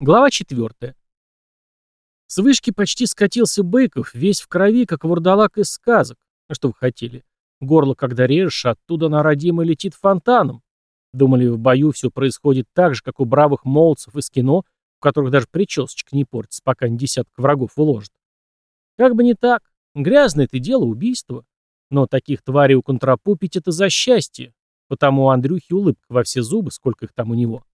Глава 4. С вышки почти скатился Быков, весь в крови, как вурдалак из сказок. А что вы хотели? Горло, когда режешь, оттуда на родимое летит фонтаном. Думали, в бою все происходит так же, как у бравых молодцев из кино, в которых даже причесочка не портится, пока не десяток врагов уложит. Как бы не так. Грязное это дело, убийство. Но таких тварей у контрапупить это за счастье. Потому у Андрюхи улыбка во все зубы, сколько их там у него.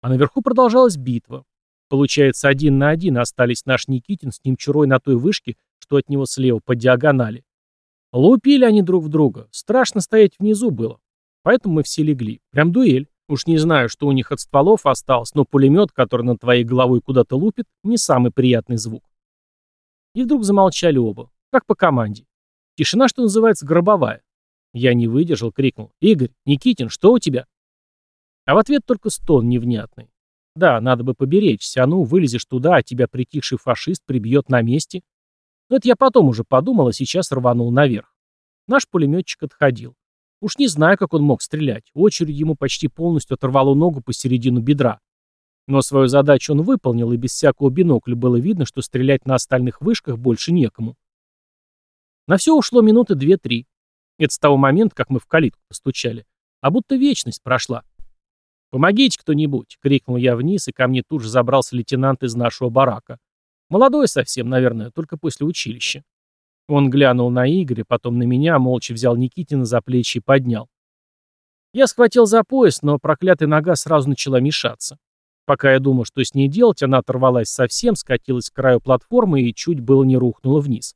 А наверху продолжалась битва. Получается, один на один остались наш Никитин с Немчурой на той вышке, что от него слева по диагонали. Лупили они друг в друга. Страшно стоять внизу было. Поэтому мы все легли. Прям дуэль. Уж не знаю, что у них от стволов осталось, но пулемет, который над твоей головой куда-то лупит, не самый приятный звук. И вдруг замолчали оба, как по команде. Тишина, что называется, гробовая. Я не выдержал, крикнул. «Игорь, Никитин, что у тебя?» А в ответ только стон невнятный. Да, надо бы поберечься, а ну, вылезешь туда, а тебя притихший фашист прибьет на месте. Но это я потом уже подумал, а сейчас рванул наверх. Наш пулеметчик отходил. Уж не знаю, как он мог стрелять. Очередь ему почти полностью оторвало ногу посередину бедра. Но свою задачу он выполнил, и без всякого бинокля было видно, что стрелять на остальных вышках больше некому. На все ушло минуты две-три. Это с того момента, как мы в калитку постучали. А будто вечность прошла. «Помогите кто-нибудь!» — крикнул я вниз, и ко мне тут же забрался лейтенант из нашего барака. Молодой совсем, наверное, только после училища. Он глянул на Игоря, потом на меня, молча взял Никитина за плечи и поднял. Я схватил за пояс, но проклятая нога сразу начала мешаться. Пока я думал, что с ней делать, она оторвалась совсем, скатилась к краю платформы и чуть было не рухнула вниз.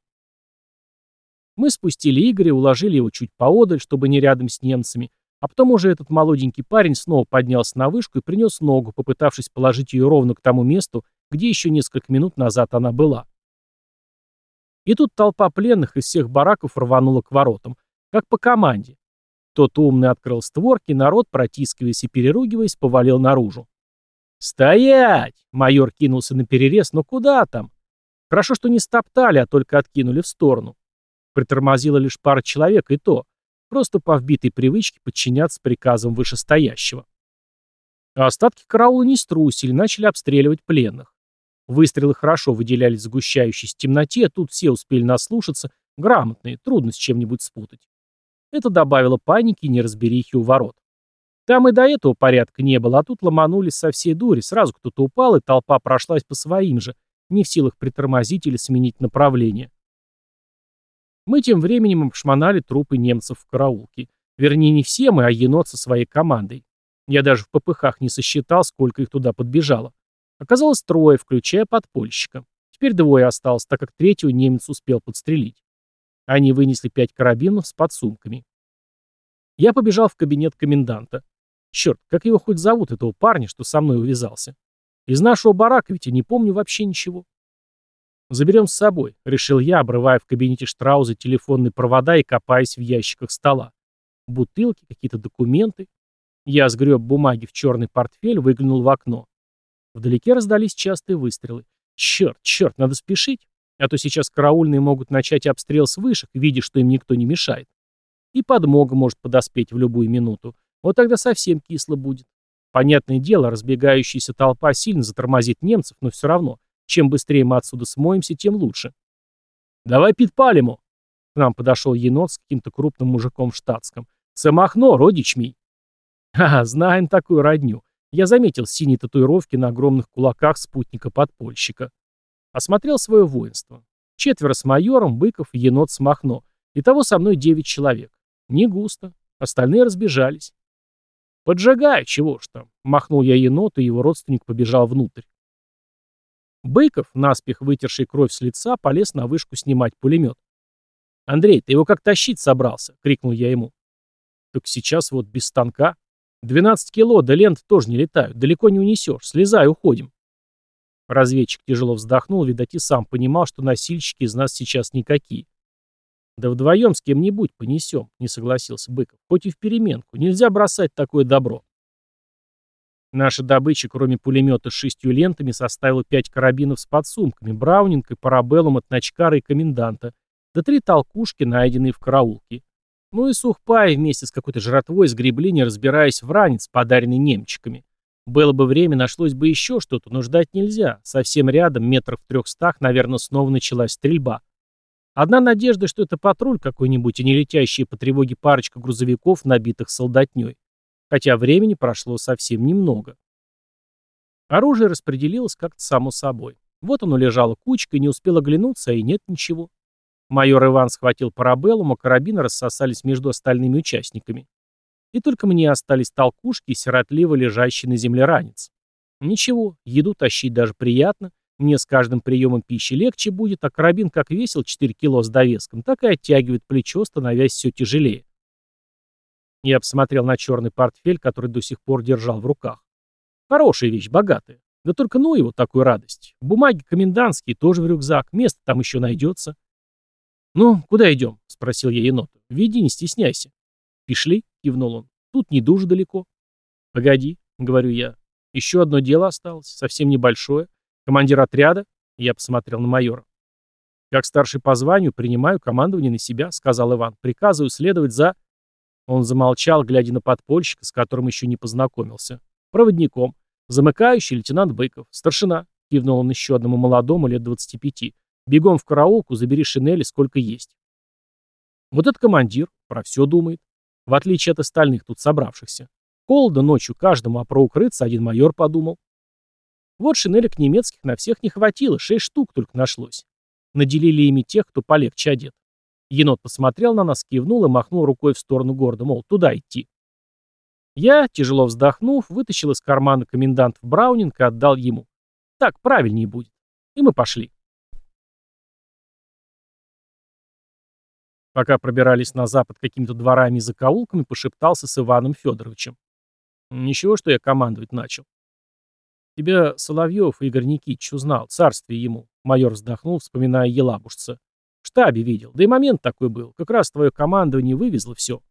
Мы спустили Игоря, уложили его чуть поодаль, чтобы не рядом с немцами, а потом уже этот молоденький парень снова поднялся на вышку и принес ногу, попытавшись положить ее ровно к тому месту, где еще несколько минут назад она была. И тут толпа пленных из всех бараков рванула к воротам, как по команде. Тот умный открыл створки, народ, протискиваясь и переругиваясь, повалил наружу. «Стоять!» — майор кинулся на перерез, но куда там? Хорошо, что не стоптали, а только откинули в сторону. Притормозила лишь пара человек, и то просто по вбитой привычке подчиняться приказам вышестоящего. А остатки караула не струсили, начали обстреливать пленных. Выстрелы хорошо выделялись в сгущающейся темноте, а тут все успели наслушаться, грамотные, трудно с чем-нибудь спутать. Это добавило паники и неразберихи у ворот. Там и до этого порядка не было, а тут ломанулись со всей дури, сразу кто-то упал, и толпа прошлась по своим же, не в силах притормозить или сменить направление. Мы тем временем обшмонали трупы немцев в караулке. Вернее, не все мы, а енот со своей командой. Я даже в попыхах не сосчитал, сколько их туда подбежало. Оказалось трое, включая подпольщика. Теперь двое осталось, так как третьего немец успел подстрелить. Они вынесли пять карабинов с подсумками. Я побежал в кабинет коменданта. Черт, как его хоть зовут, этого парня, что со мной увязался? Из нашего барака ведь я не помню вообще ничего. «Заберем с собой», — решил я, обрывая в кабинете Штрауза телефонные провода и копаясь в ящиках стола. Бутылки, какие-то документы. Я сгреб бумаги в черный портфель, выглянул в окно. Вдалеке раздались частые выстрелы. Черт, черт, надо спешить, а то сейчас караульные могут начать обстрел с вышек, видя, что им никто не мешает. И подмога может подоспеть в любую минуту. Вот тогда совсем кисло будет. Понятное дело, разбегающаяся толпа сильно затормозит немцев, но все равно. Чем быстрее мы отсюда смоемся, тем лучше. «Давай подпалиму!» К нам подошел енот с каким-то крупным мужиком в штатском. «Самохно, родич мий!» «Ха, знаем такую родню. Я заметил синие татуировки на огромных кулаках спутника-подпольщика. Осмотрел свое воинство. Четверо с майором, Быков енот с Махно. Итого со мной девять человек. Не густо. Остальные разбежались. «Поджигай, чего ж там!» Махнул я еноту, и его родственник побежал внутрь. Быков, наспех вытерший кровь с лица, полез на вышку снимать пулемет. «Андрей, ты его как тащить собрался?» — крикнул я ему. «Так сейчас вот без станка. 12 кило, да ленты тоже не летают. Далеко не унесешь. Слезай, уходим». Разведчик тяжело вздохнул, видать, и сам понимал, что носильщики из нас сейчас никакие. «Да вдвоем с кем-нибудь понесем», — не согласился Быков. «Хоть и переменку. Нельзя бросать такое добро». Наша добыча, кроме пулемета с шестью лентами, составила пять карабинов с подсумками, браунинг и парабеллум от ночкара и коменданта, да три толкушки, найденные в караулке. Ну и сухпай вместе с какой-то жратвой сгребли, не разбираясь в ранец, подаренный немчиками. Было бы время, нашлось бы еще что-то, но ждать нельзя. Совсем рядом, метров в трехстах, наверное, снова началась стрельба. Одна надежда, что это патруль какой-нибудь, и не летящие по тревоге парочка грузовиков, набитых солдатней. Хотя времени прошло совсем немного. Оружие распределилось как-то само собой. Вот оно лежало кучкой, не успел оглянуться, и нет ничего. Майор Иван схватил парабеллум, а карабины рассосались между остальными участниками. И только мне остались толкушки и сиротливо лежащий на земле ранец. Ничего, еду тащить даже приятно, мне с каждым приемом пищи легче будет, а карабин как весил 4 кило с довеском, так и оттягивает плечо, становясь все тяжелее. Я посмотрел на черный портфель, который до сих пор держал в руках. Хорошая вещь, богатая. Да только ну его такую радость. Бумаги комендантские тоже в рюкзак, место там еще найдется. «Ну, куда идем?» — спросил я енота. «Веди, не стесняйся». «Пошли», — кивнул он. «Тут не дуже далеко». «Погоди», — говорю я. «Еще одно дело осталось, совсем небольшое. Командир отряда?» Я посмотрел на майора. «Как старший по званию принимаю командование на себя», — сказал Иван. «Приказываю следовать за...» Он замолчал, глядя на подпольщика, с которым еще не познакомился. «Проводником. Замыкающий лейтенант Быков. Старшина», — кивнул он еще одному молодому, лет двадцати пяти. Бегом в караулку, забери шинели, сколько есть. Вот этот командир про все думает. В отличие от остальных тут собравшихся. Холодно ночью каждому, а про укрыться один майор подумал. Вот шинелек немецких на всех не хватило, шесть штук только нашлось. Наделили ими тех, кто полегче одет. Енот посмотрел на нас, кивнул и махнул рукой в сторону города, мол, туда идти. Я, тяжело вздохнув, вытащил из кармана комендант Браунинг и отдал ему. Так правильнее будет. И мы пошли. Пока пробирались на запад какими-то дворами и закоулками, пошептался с Иваном Федоровичем. Ничего, что я командовать начал. Тебя Соловьев Игорь Никитич узнал, царствие ему. Майор вздохнул, вспоминая Елабушца. В штабе видел. Да и момент такой был. Как раз твое командование вывезло все.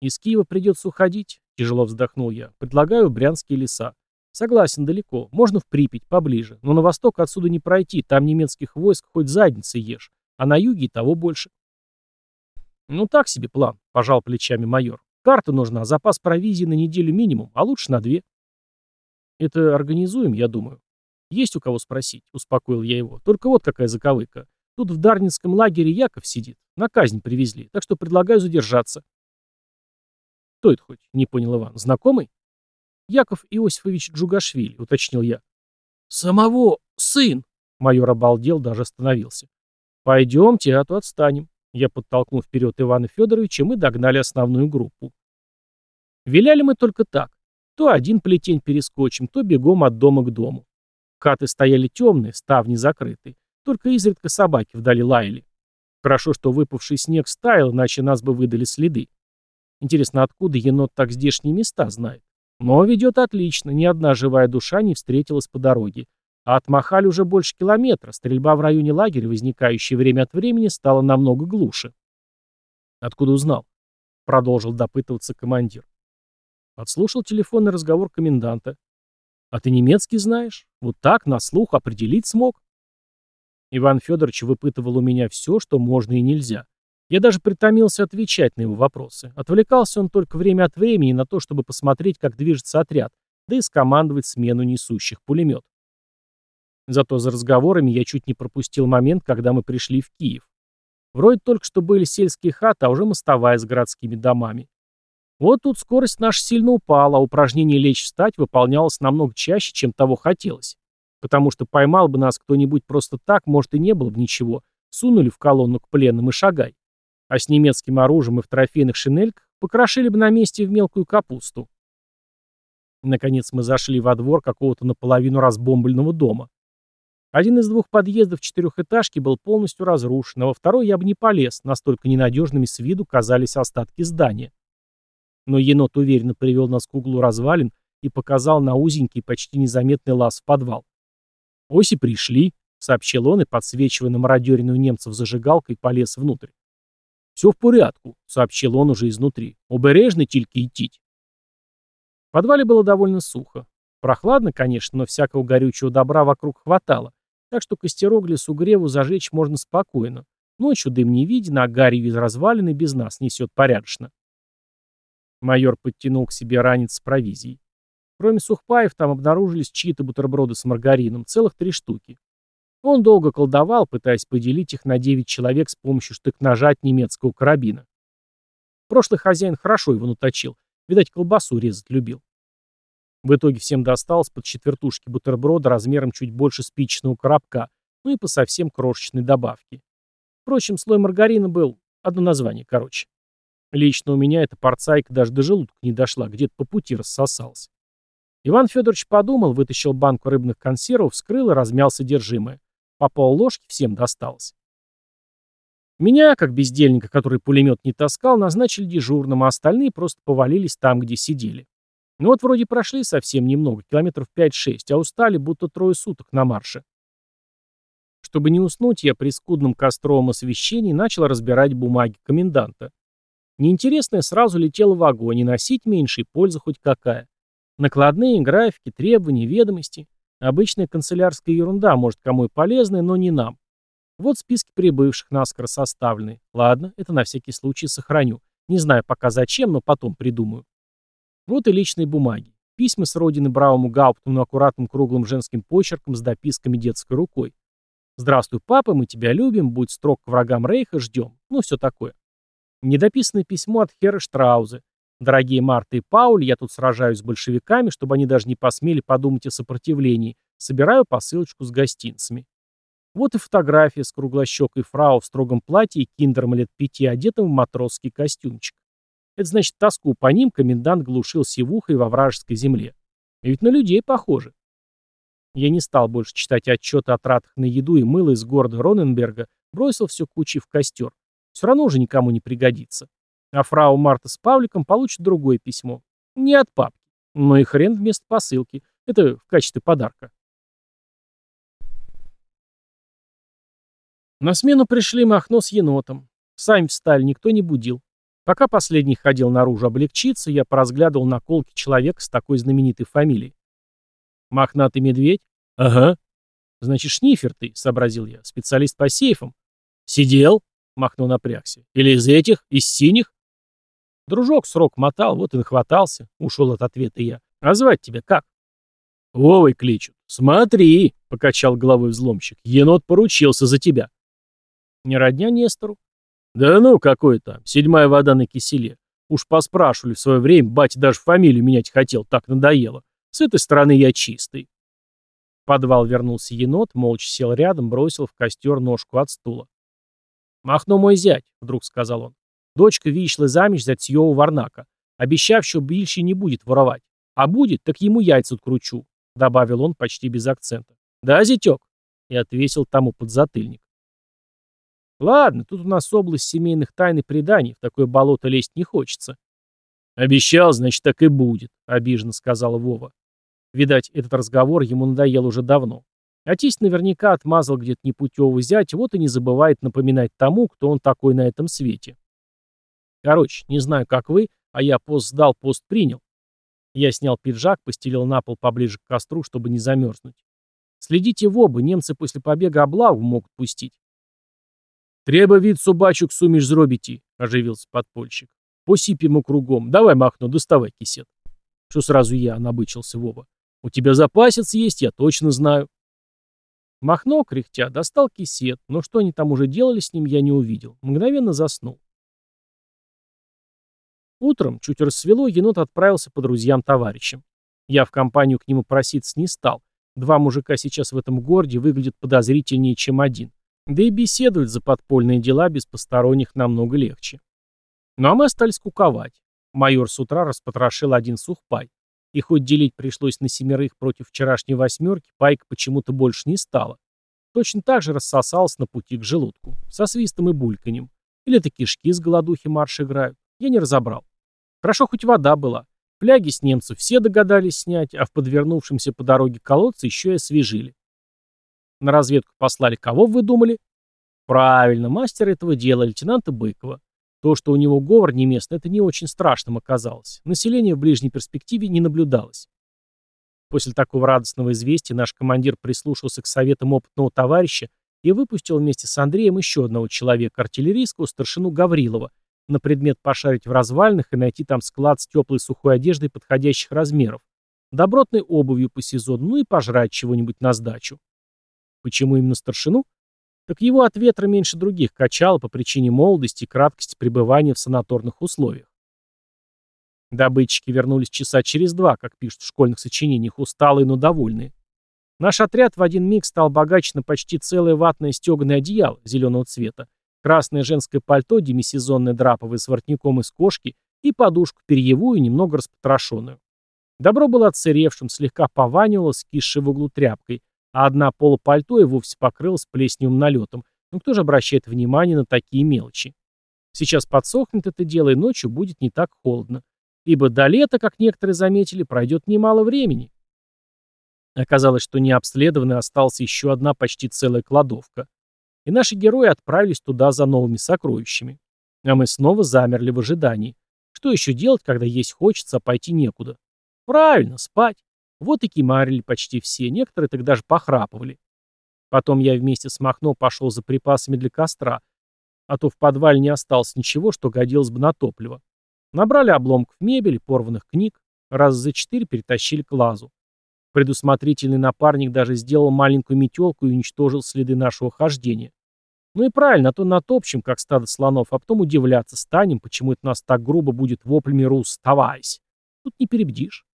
Из Киева придется уходить, тяжело вздохнул я. Предлагаю Брянские леса. Согласен, далеко. Можно в Припять, поближе. Но на восток отсюда не пройти. Там немецких войск хоть задницы ешь. А на юге того больше. «Ну так себе план», — пожал плечами майор. «Карта нужна, запас провизии на неделю минимум, а лучше на две». «Это организуем, я думаю». «Есть у кого спросить», — успокоил я его. «Только вот какая заковыка. Тут в Дарницком лагере Яков сидит. На казнь привезли, так что предлагаю задержаться». «Кто это хоть?» — не понял Иван. «Знакомый?» «Яков Иосифович Джугашвили», — уточнил я. «Самого сын!» — майор обалдел, даже остановился. «Пойдемте, а то отстанем». Я подтолкнул вперед Ивана Федоровича, мы догнали основную группу. Виляли мы только так. То один плетень перескочим, то бегом от дома к дому. Хаты стояли темные, ставни закрыты. Только изредка собаки вдали лаяли. Хорошо, что выпавший снег стаял, иначе нас бы выдали следы. Интересно, откуда енот так здешние места знает? Но ведет отлично, ни одна живая душа не встретилась по дороге. А отмахали уже больше километра, стрельба в районе лагеря, возникающая время от времени, стала намного глуше. «Откуда узнал?» — продолжил допытываться командир. Подслушал телефонный разговор коменданта. «А ты немецкий знаешь? Вот так, на слух, определить смог?» Иван Федорович выпытывал у меня все, что можно и нельзя. Я даже притомился отвечать на его вопросы. Отвлекался он только время от времени на то, чтобы посмотреть, как движется отряд, да и скомандовать смену несущих пулемет. Зато за разговорами я чуть не пропустил момент, когда мы пришли в Киев. Вроде только что были сельские хаты, а уже мостовая с городскими домами. Вот тут скорость наша сильно упала, а упражнение лечь-встать выполнялось намного чаще, чем того хотелось. Потому что поймал бы нас кто-нибудь просто так, может и не было бы ничего. Сунули в колонну к пленным и шагай. А с немецким оружием и в трофейных шинельках покрошили бы на месте в мелкую капусту. Наконец мы зашли во двор какого-то наполовину разбомбленного дома. Один из двух подъездов четырехэтажки был полностью разрушен, а во второй я бы не полез, настолько ненадежными с виду казались остатки здания. Но енот уверенно привел нас к углу развалин и показал на узенький, почти незаметный лаз в подвал. «Оси пришли», — сообщил он и, подсвечивая на мародеренную немцев зажигалкой, полез внутрь. «Все в порядку», — сообщил он уже изнутри. «Обережно тільки идти». В подвале было довольно сухо. Прохладно, конечно, но всякого горючего добра вокруг хватало, так что костерок для сугреву зажечь можно спокойно. Ночью дым не виден, а гарью из развалины без нас несет порядочно. Майор подтянул к себе ранец с провизией. Кроме сухпаев, там обнаружились чьи-то бутерброды с маргарином, целых три штуки. Он долго колдовал, пытаясь поделить их на девять человек с помощью штык-ножа от немецкого карабина. Прошлый хозяин хорошо его наточил. Видать, колбасу резать любил. В итоге всем досталось под четвертушки бутерброда размером чуть больше спичечного коробка, ну и по совсем крошечной добавке. Впрочем, слой маргарина был, одно название, короче. Лично у меня эта порцайка даже до желудка не дошла, где-то по пути рассосалась. Иван Федорович подумал, вытащил банку рыбных консервов, вскрыл и размял содержимое. По полложки всем досталось. Меня, как бездельника, который пулемет не таскал, назначили дежурным, а остальные просто повалились там, где сидели. Ну вот вроде прошли совсем немного, километров 5-6, а устали, будто трое суток на марше. Чтобы не уснуть, я при скудном костровом освещении начал разбирать бумаги коменданта. Неинтересное сразу летело в огонь, и носить меньше, и польза хоть какая. Накладные, графики, требования, ведомости. Обычная канцелярская ерунда, может, кому и полезная, но не нам. Вот списки прибывших наскоро составлены. Ладно, это на всякий случай сохраню. Не знаю пока зачем, но потом придумаю. Вот и личные бумаги. Письма с родины бравому Гауптману аккуратным круглым женским почерком с дописками детской рукой. «Здравствуй, папа, мы тебя любим, будь строг к врагам Рейха, ждем». Ну, все такое. Недописанное письмо от Хера Штраузе. «Дорогие Марта и Пауль, я тут сражаюсь с большевиками, чтобы они даже не посмели подумать о сопротивлении. Собираю посылочку с гостинцами». Вот и фотография с круглощекой фрау в строгом платье и киндером лет пяти, одетым в матросский костюмчик. Это значит, тоску по ним комендант глушил сивухой во вражеской земле. И ведь на людей похоже. Я не стал больше читать отчеты о тратах на еду и мыло из города Роненберга, бросил все кучи в костер. Все равно уже никому не пригодится. А фрау Марта с Павликом получат другое письмо. Не от папки. Но и хрен вместо посылки. Это в качестве подарка. На смену пришли Махно с енотом. Сами встали, никто не будил. Пока последний ходил наружу облегчиться, я поразглядывал наколки человека с такой знаменитой фамилией. «Мохнатый медведь?» «Ага». «Значит, шнифер ты», — сообразил я, — «специалист по сейфам». «Сидел?» — махнул напрягся. «Или из этих? Из синих?» Дружок срок мотал, вот и нахватался, — ушел от ответа я. «А звать тебя как?» «Вовой кличут». «Смотри», — покачал головой взломщик, — «енот поручился за тебя». «Не родня Нестору?» Да ну, какой там, седьмая вода на киселе. Уж поспрашивали в свое время, батя даже фамилию менять хотел, так надоело. С этой стороны я чистый. В подвал вернулся енот, молча сел рядом, бросил в костер ножку от стула. «Махно мой зять», — вдруг сказал он. «Дочка вышла замеж за Тьёва Варнака, обещав, что больше не будет воровать. А будет, так ему яйца откручу», — добавил он почти без акцента. «Да, зятёк?» — и отвесил тому подзатыльник. Ладно, тут у нас область семейных тайн и преданий, в такое болото лезть не хочется. Обещал, значит, так и будет, обиженно сказала Вова. Видать, этот разговор ему надоел уже давно. Тесть наверняка отмазал где-то непутевого зятя, вот и не забывает напоминать тому, кто он такой на этом свете. Короче, не знаю, как вы, а я пост сдал, пост принял. Я снял пиджак, постелил на пол поближе к костру, чтобы не замерзнуть. Следите в оба, немцы после побега облаву могут пустить. «Треба від собачок суміш зробити», — оживился подпольщик. «Посипь кругом. Давай, Махно, доставай кисет». «Что сразу я?» — набычился Вова. «У тебя запасец есть, я точно знаю». Махно, кряхтя, достал кисет, но что они там уже делали с ним, я не увидел. Мгновенно заснул. Утром, чуть рассвело, енот отправился по друзьям-товарищам. Я в компанию к нему проситься не стал. Два мужика сейчас в этом городе выглядят подозрительнее, чем один. Да и беседовать за подпольные дела без посторонних намного легче. Ну а мы остались куковать. Майор с утра распотрошил один сухпай. И хоть делить пришлось на семерых против вчерашней восьмерки, пайка почему-то больше не стала. Точно так же рассосалась на пути к желудку. Со свистом и бульканьем. Или это кишки с голодухи марш играют. Я не разобрал. Хорошо, хоть вода была. Фляги с немцев все догадались снять, а в подвернувшемся по дороге колодце еще и освежили. На разведку послали кого, вы думали? Правильно, мастер этого дела, лейтенанта Быкова. То, что у него говор не местный, это не очень страшным оказалось. Население в ближней перспективе не наблюдалось. После такого радостного известия наш командир прислушался к советам опытного товарища и выпустил вместе с Андреем еще одного человека, артиллерийского старшину Гаврилова, на предмет пошарить в развалинах и найти там склад с теплой сухой одеждой подходящих размеров, добротной обувью по сезону, ну и пожрать чего-нибудь на сдачу. Почему именно старшину? Так его от ветра меньше других качало по причине молодости и краткости пребывания в санаторных условиях. Добытчики вернулись часа через два, как пишут в школьных сочинениях, усталые, но довольные. Наш отряд в один миг стал богаче на почти целое ватное стеганое одеяло зеленого цвета, красное женское пальто, демисезонное драповое с воротником из кошки и подушку перьевую, немного распотрошенную. Добро было отсыревшим, слегка пованивало, скисшей в углу тряпкой, а одна полупальто и вовсе покрылась плесневым налетом. Ну кто же обращает внимание на такие мелочи? Сейчас подсохнет это дело, и ночью будет не так холодно. Ибо до лета, как некоторые заметили, пройдет немало времени. Оказалось, что необследованной осталась еще одна почти целая кладовка и наши герои отправились туда за новыми сокровищами. А мы снова замерли в ожидании. Что еще делать, когда есть хочется, а пойти некуда? Правильно, спать. Вот и кимарили почти все, некоторые так даже похрапывали. Потом я вместе с Махно пошел за припасами для костра, а то в подвале не осталось ничего, что годилось бы на топливо. Набрали обломков мебели, порванных книг, раз за четыре перетащили к лазу. Предусмотрительный напарник даже сделал маленькую метелку и уничтожил следы нашего хождения. Ну и правильно, а то натопчем, как стадо слонов, а потом удивляться станем, почему это нас так грубо будет воплями «Рус, вставайся!» Тут не перебдишь.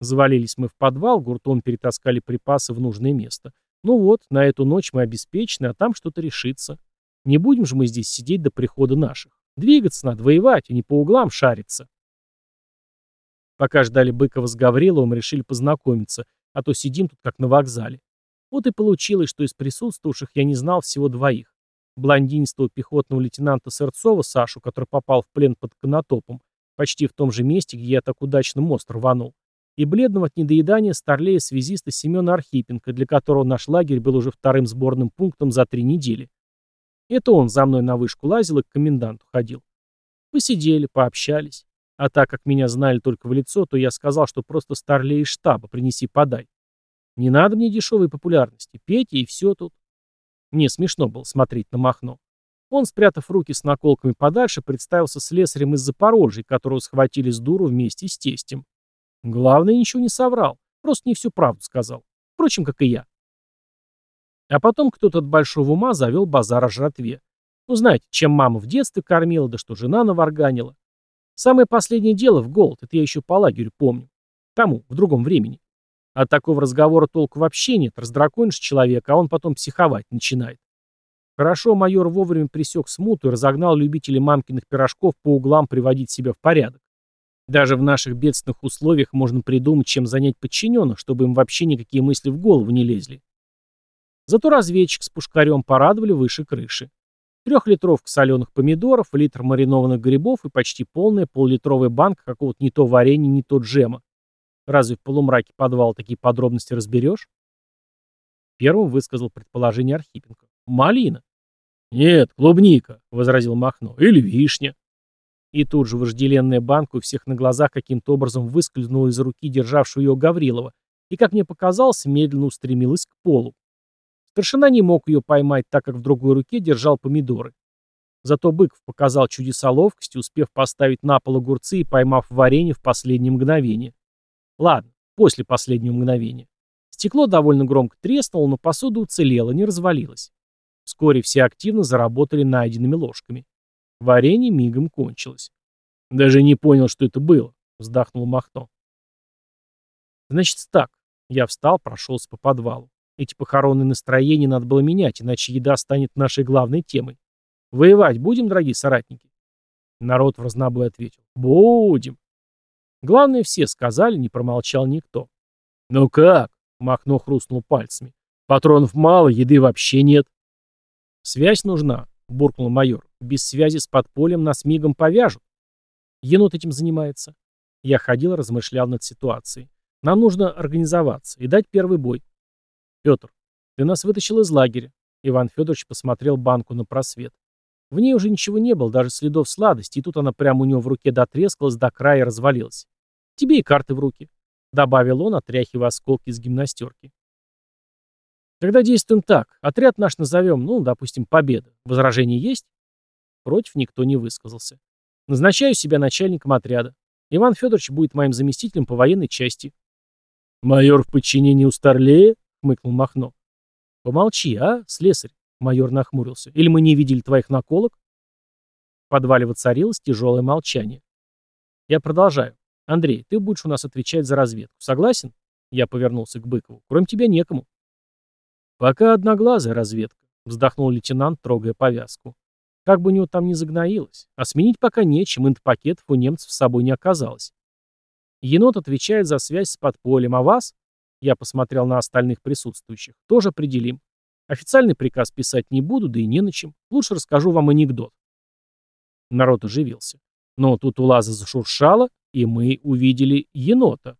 Завалились мы в подвал, гуртом перетаскали припасы в нужное место. Ну вот, на эту ночь мы обеспечены, а там что-то решится. Не будем же мы здесь сидеть до прихода наших. Двигаться надо, воевать, а не по углам шариться. Пока ждали Быкова с Гавриловым, решили познакомиться, а то сидим тут как на вокзале. Вот и получилось, что из присутствовавших я не знал всего двоих. Блондинистого пехотного лейтенанта Сырцова Сашу, который попал в плен под Конотопом, почти в том же месте, где я так удачно мост рванул, и бледного от недоедания старлея связиста Семена Архипенко, для которого наш лагерь был уже вторым сборным пунктом за три недели. Это он за мной на вышку лазил и к коменданту ходил. Посидели, пообщались. А так как меня знали только в лицо, то я сказал, что просто старлей из штаба, принеси, подай. Не надо мне дешевой популярности, пейте и все тут. Мне смешно было смотреть на Махно. Он, спрятав руки с наколками подальше, представился слесарем из Запорожья, которого схватили с дуру вместе с тестем. Главное, ничего не соврал, просто не всю правду сказал. Впрочем, как и я. А потом кто-то от большого ума завел базар о жратве. Ну, знаете, чем мама в детстве кормила, да что жена наварганила. Самое последнее дело в голод, это я еще по лагерю помню. Тому, в другом времени. От такого разговора толку вообще нет, раздраконишь человека, а он потом психовать начинает. Хорошо майор вовремя пресек смуту и разогнал любителей мамкиных пирожков по углам приводить себя в порядок. Даже в наших бедственных условиях можно придумать, чем занять подчиненных, чтобы им вообще никакие мысли в голову не лезли. Зато разведчик с пушкарем порадовали выше крыши. Трехлитровка соленых помидоров, литр маринованных грибов и почти полная поллитровая банка какого-то не то варенья, не то джема. Разве в полумраке подвала такие подробности разберешь? Первым высказал предположение Архипенко. Малина. Нет, клубника, возразил Махно. Или вишня. И тут же вожделенная банка у всех на глазах каким-то образом выскользнула из руки державшего ее Гаврилова и, как мне показалось, медленно устремилась к полу. Старшина не мог ее поймать, так как в другой руке держал помидоры. Зато Быков показал чудеса ловкости, успев поставить на пол огурцы и поймав варенье в последнее мгновение. Ладно, после последнего мгновения. Стекло довольно громко треснуло, но посуда уцелела, не развалилась. Вскоре все активно заработали найденными ложками. Варенье мигом кончилось. «Даже не понял, что это было», — вздохнул Махно. «Значит так». Я встал, прошелся по подвалу. Эти похоронные настроения надо было менять, иначе еда станет нашей главной темой. Воевать будем, дорогие соратники? Народ в разнобой ответил. Будем. Главное, все сказали, не промолчал никто. Ну как? Махно хрустнул пальцами. Патронов мало, еды вообще нет. Связь нужна, буркнул майор. Без связи с подпольем нас мигом повяжут. Енот этим занимается. Я ходил, размышлял над ситуацией. Нам нужно организоваться и дать первый бой. «Петр, ты нас вытащил из лагеря». Иван Федорович посмотрел банку на просвет. В ней уже ничего не было, даже следов сладости, и тут она прямо у него в руке дотрескалась до края и развалилась. «Тебе и карты в руки», — добавил он, отряхивая осколки из гимнастерки. «Тогда действуем так. Отряд наш назовем, ну, допустим, Победа. Возражения есть?» Против никто не высказался. «Назначаю себя начальником отряда. Иван Федорович будет моим заместителем по военной части. «Майор в подчинении у Старлея?» — хмыкнул Махно. «Помолчи, а, слесарь?» — майор нахмурился. «Или мы не видели твоих наколок?» В подвале воцарилось тяжелое молчание. Я продолжаю. «Андрей, ты будешь у нас отвечать за разведку. Согласен?» Я повернулся к Быкову. «Кроме тебя некому». «Пока одноглазая разведка», — вздохнул лейтенант, трогая повязку. «Как бы у него там ни загноилось. А сменить пока нечем, инт-пакетов у немцев с собой не оказалось. Енот отвечает за связь с подпольем, а вас, я посмотрел на остальных присутствующих, тоже определим. Официальный приказ писать не буду, да и не на чем. Лучше расскажу вам анекдот. Народ оживился. Но тут у лаза зашуршало, и мы увидели енота.